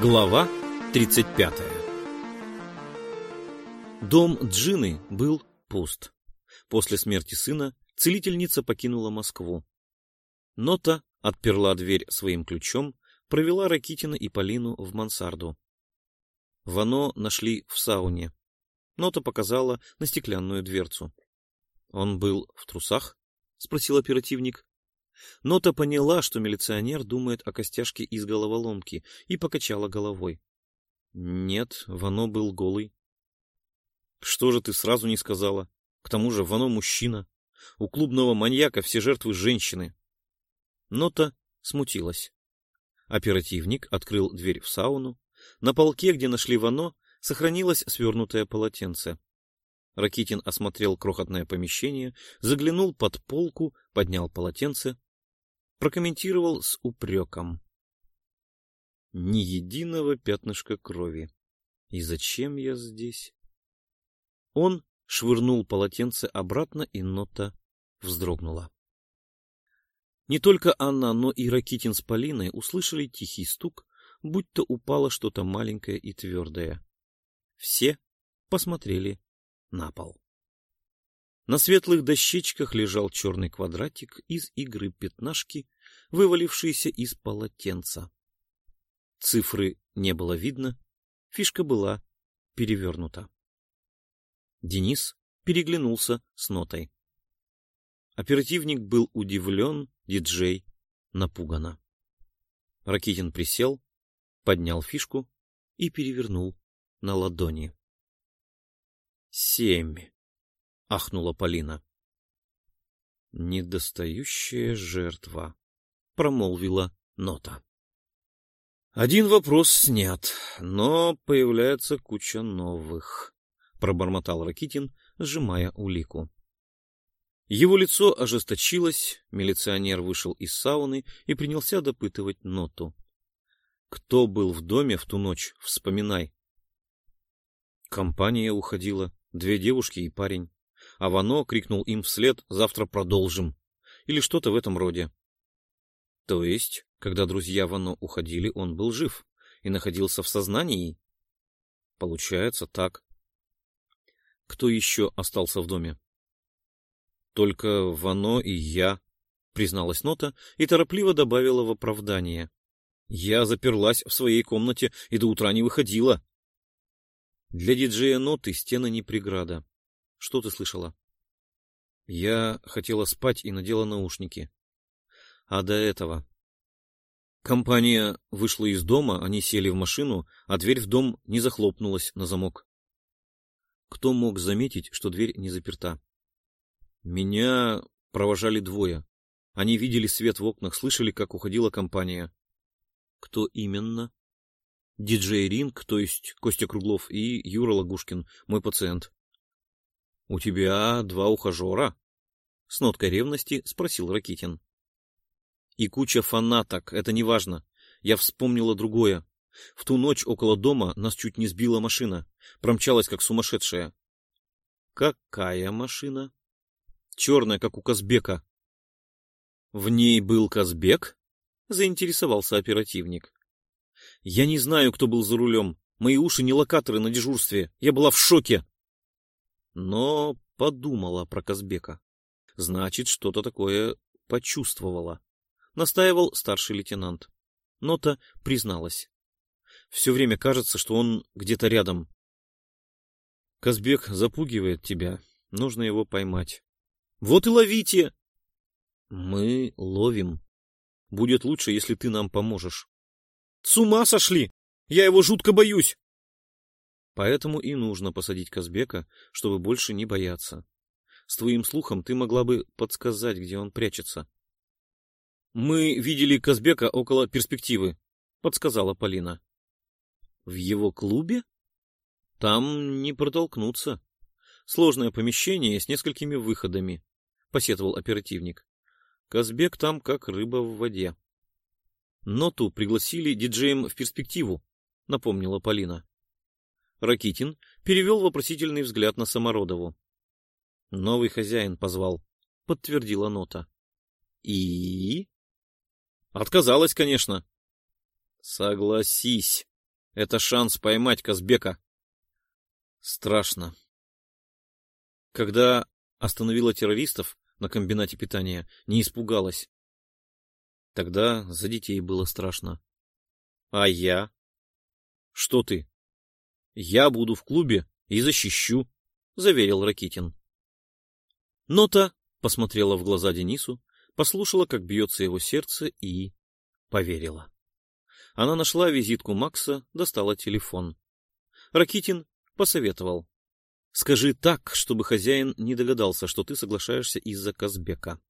Глава 35 Дом Джины был пуст. После смерти сына целительница покинула Москву. Нота отперла дверь своим ключом, провела Ракитина и Полину в мансарду. Вано нашли в сауне. Нота показала на стеклянную дверцу. — Он был в трусах? — спросил оперативник. Нота поняла, что милиционер думает о костяшке из головоломки, и покачала головой. Нет, Вано был голый. Что же ты сразу не сказала? К тому же Вано мужчина. У клубного маньяка все жертвы женщины. Нота смутилась. Оперативник открыл дверь в сауну. На полке, где нашли Вано, сохранилось свернутое полотенце. Ракитин осмотрел крохотное помещение, заглянул под полку, поднял полотенце, прокомментировал с упреком. Ни единого пятнышка крови. И зачем я здесь? Он швырнул полотенце обратно, и нота вздрогнула. Не только она, но и Ракитин с Полиной услышали тихий стук, будто упало что-то маленькое и твердое. Все посмотрели на пол. На светлых дощечках лежал черный квадратик из игры пятнашки, вывалившийся из полотенца. Цифры не было видно, фишка была перевернута. Денис переглянулся с нотой. Оперативник был удивлен, диджей напугано. Ракитин присел, поднял фишку и перевернул на ладони. Семь. — ахнула Полина. «Недостающая жертва», — промолвила Нота. «Один вопрос снят, но появляется куча новых», — пробормотал Ракитин, сжимая улику. Его лицо ожесточилось, милиционер вышел из сауны и принялся допытывать Ноту. «Кто был в доме в ту ночь? Вспоминай». Компания уходила, две девушки и парень а Вано крикнул им вслед «Завтра продолжим» или что-то в этом роде. То есть, когда друзья Вано уходили, он был жив и находился в сознании? Получается так. Кто еще остался в доме? Только Вано и я, призналась Нота и торопливо добавила в оправдание. Я заперлась в своей комнате и до утра не выходила. Для диджея Ноты стены не преграда. Что ты слышала? Я хотела спать и надела наушники. А до этого... Компания вышла из дома, они сели в машину, а дверь в дом не захлопнулась на замок. Кто мог заметить, что дверь не заперта? Меня провожали двое. Они видели свет в окнах, слышали, как уходила компания. Кто именно? Диджей Ринг, то есть Костя Круглов, и Юра Лагушкин, мой пациент. — У тебя два ухажера? — с ноткой ревности спросил Ракитин. — И куча фанаток, это не важно. Я вспомнила другое. В ту ночь около дома нас чуть не сбила машина. Промчалась, как сумасшедшая. — Какая машина? — Черная, как у Казбека. — В ней был Казбек? — заинтересовался оперативник. — Я не знаю, кто был за рулем. Мои уши не локаторы на дежурстве. Я была в шоке но подумала про Казбека. Значит, что-то такое почувствовала. Настаивал старший лейтенант. Нота призналась. Все время кажется, что он где-то рядом. Казбек запугивает тебя. Нужно его поймать. Вот и ловите! Мы ловим. Будет лучше, если ты нам поможешь. С ума сошли! Я его жутко боюсь! Поэтому и нужно посадить Казбека, чтобы больше не бояться. С твоим слухом ты могла бы подсказать, где он прячется. — Мы видели Казбека около перспективы, — подсказала Полина. — В его клубе? — Там не протолкнуться. Сложное помещение с несколькими выходами, — посетовал оперативник. Казбек там как рыба в воде. — Ноту пригласили диджеем в перспективу, — напомнила Полина. Ракитин перевел вопросительный взгляд на Самородову. — Новый хозяин позвал, — подтвердила нота. — И? — Отказалась, конечно. — Согласись, Это шанс поймать Казбека. Страшно. Когда остановила террористов на комбинате питания, не испугалась. Тогда за детей было страшно. А я? Что ты? Я буду в клубе и защищу, заверил Ракитин. Нота посмотрела в глаза Денису, послушала, как бьется его сердце и поверила. Она нашла визитку Макса, достала телефон. Ракитин посоветовал. Скажи так, чтобы хозяин не догадался, что ты соглашаешься из-за Казбека.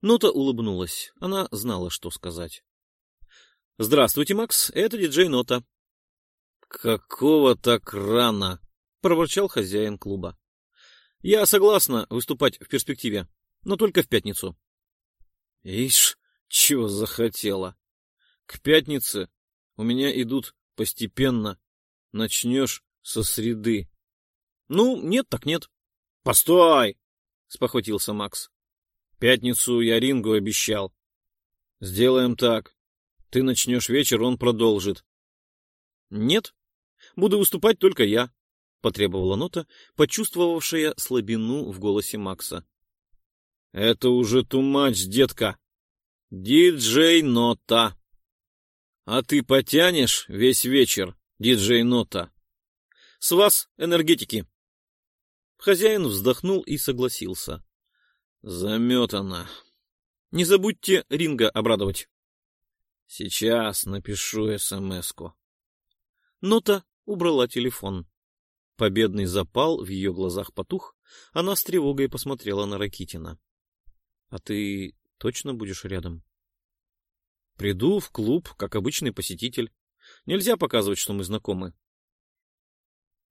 Нота улыбнулась. Она знала, что сказать. — Здравствуйте, Макс. Это диджей Нота. — Какого так рано? — проворчал хозяин клуба. — Я согласна выступать в перспективе, но только в пятницу. — Ишь, чего захотела. К пятнице у меня идут постепенно. Начнешь со среды. — Ну, нет так нет. — Постой! — спохватился Макс. — Пятницу я Рингу обещал. — Сделаем так. Ты начнешь вечер, он продолжит. — Нет, буду выступать только я, — потребовала нота, почувствовавшая слабину в голосе Макса. — Это уже тумач, детка. Диджей Нота. А ты потянешь весь вечер, диджей Нота? С вас энергетики. Хозяин вздохнул и согласился. Заметано. Не забудьте Ринга обрадовать. Сейчас напишу СМС-ку. Нота убрала телефон. Победный запал в ее глазах потух, она с тревогой посмотрела на Ракитина. — А ты точно будешь рядом? — Приду в клуб, как обычный посетитель. Нельзя показывать, что мы знакомы.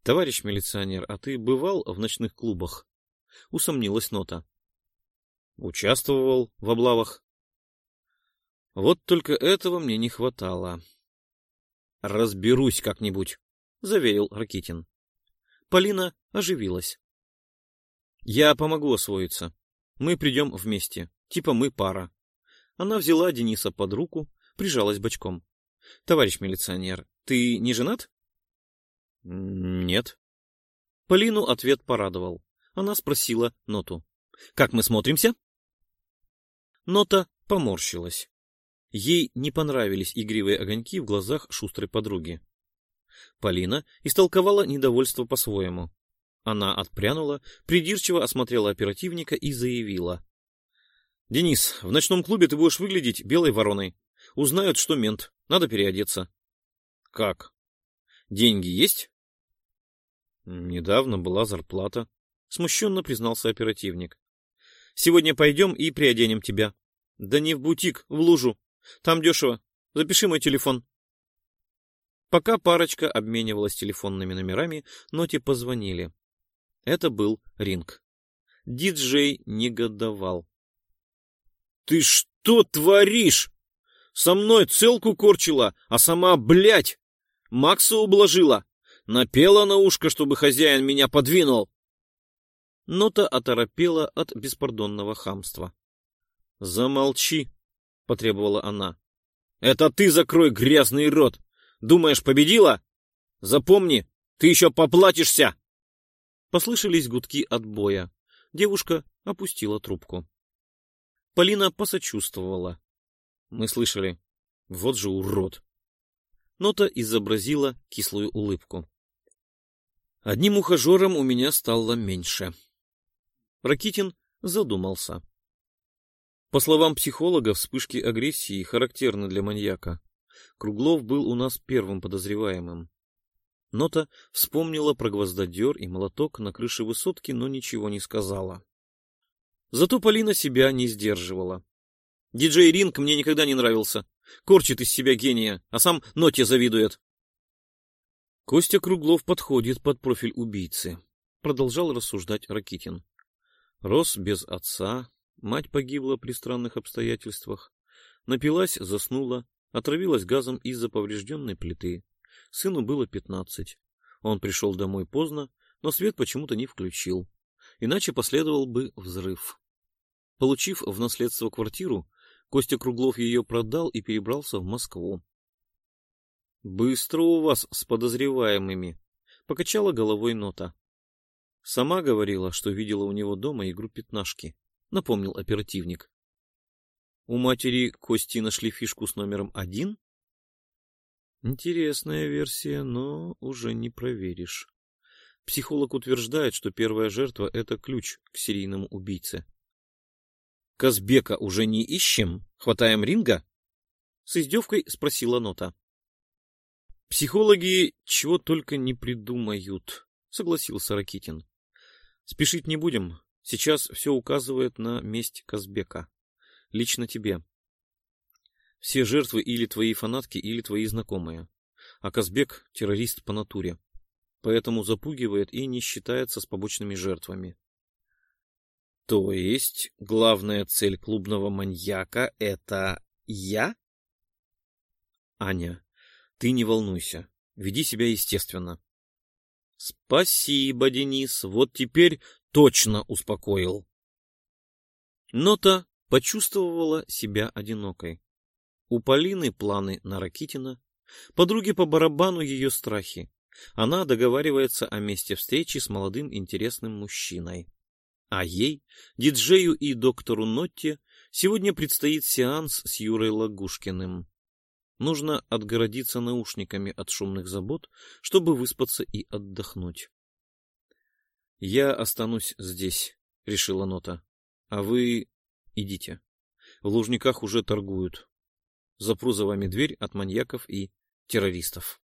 Товарищ милиционер, а ты бывал в ночных клубах? Усомнилась нота. Участвовал в облавах. Вот только этого мне не хватало. Разберусь как-нибудь, заверил Ракитин. Полина оживилась. Я помогу освоиться. Мы придем вместе. Типа мы пара. Она взяла Дениса под руку, прижалась бочком. — Товарищ милиционер, ты не женат? Нет. Полину ответ порадовал. Она спросила Ноту. Как мы смотримся? Нота поморщилась. Ей не понравились игривые огоньки в глазах шустрой подруги. Полина истолковала недовольство по-своему. Она отпрянула, придирчиво осмотрела оперативника и заявила. — Денис, в ночном клубе ты будешь выглядеть белой вороной. Узнают, что мент. Надо переодеться. — Как? Деньги есть? Недавно была зарплата. Смущенно признался оперативник. Сегодня пойдем и приоденем тебя. Да не в бутик, в лужу. Там дешево. Запиши мой телефон. Пока парочка обменивалась телефонными номерами, Ноте позвонили. Это был Ринг. Диджей негодовал. — Ты что творишь? Со мной целку корчила, а сама, блядь, Макса ублажила. Напела на ушко, чтобы хозяин меня подвинул. Нота оторопела от беспардонного хамства. — Замолчи, — потребовала она. — Это ты закрой грязный рот. Думаешь, победила? Запомни, ты еще поплатишься! Послышались гудки отбоя. Девушка опустила трубку. Полина посочувствовала. Мы слышали. Вот же урод. Нота изобразила кислую улыбку. Одним ухажером у меня стало меньше. Ракитин задумался. По словам психолога, вспышки агрессии характерны для маньяка. Круглов был у нас первым подозреваемым. Нота вспомнила про гвоздодер и молоток на крыше высотки, но ничего не сказала. Зато Полина себя не сдерживала. Диджей Ринг мне никогда не нравился. Корчит из себя гения, а сам Ноте завидует. Костя Круглов подходит под профиль убийцы, продолжал рассуждать Ракитин. Рос без отца, мать погибла при странных обстоятельствах, напилась, заснула, отравилась газом из-за поврежденной плиты. Сыну было пятнадцать. Он пришел домой поздно, но свет почему-то не включил. Иначе последовал бы взрыв. Получив в наследство квартиру, Костя Круглов ее продал и перебрался в Москву. Быстро у вас с подозреваемыми, покачала головой Нота. Сама говорила, что видела у него дома игру пятнашки, напомнил оперативник. У матери Кости нашли фишку с номером один? Интересная версия, но уже не проверишь. Психолог утверждает, что первая жертва — это ключ к серийному убийце. «Казбека уже не ищем? Хватаем ринга?» С издевкой спросила Нота. «Психологи чего только не придумают», — согласился Ракитин. «Спешить не будем. Сейчас все указывает на месть Казбека. Лично тебе. Все жертвы или твои фанатки, или твои знакомые. А Казбек — террорист по натуре. Поэтому запугивает и не считается с побочными жертвами. То есть главная цель клубного маньяка — это я? Аня, ты не волнуйся. Веди себя естественно. Спасибо, Денис. Вот теперь точно успокоил. Нота почувствовала себя одинокой. У Полины планы на Ракитина, подруге по барабану ее страхи. Она договаривается о месте встречи с молодым интересным мужчиной. А ей, диджею и доктору Нотте, сегодня предстоит сеанс с Юрой Лагушкиным. Нужно отгородиться наушниками от шумных забот, чтобы выспаться и отдохнуть. «Я останусь здесь», — решила Нота. «А вы идите. В Лужниках уже торгуют. Запру за вами дверь от маньяков и террористов».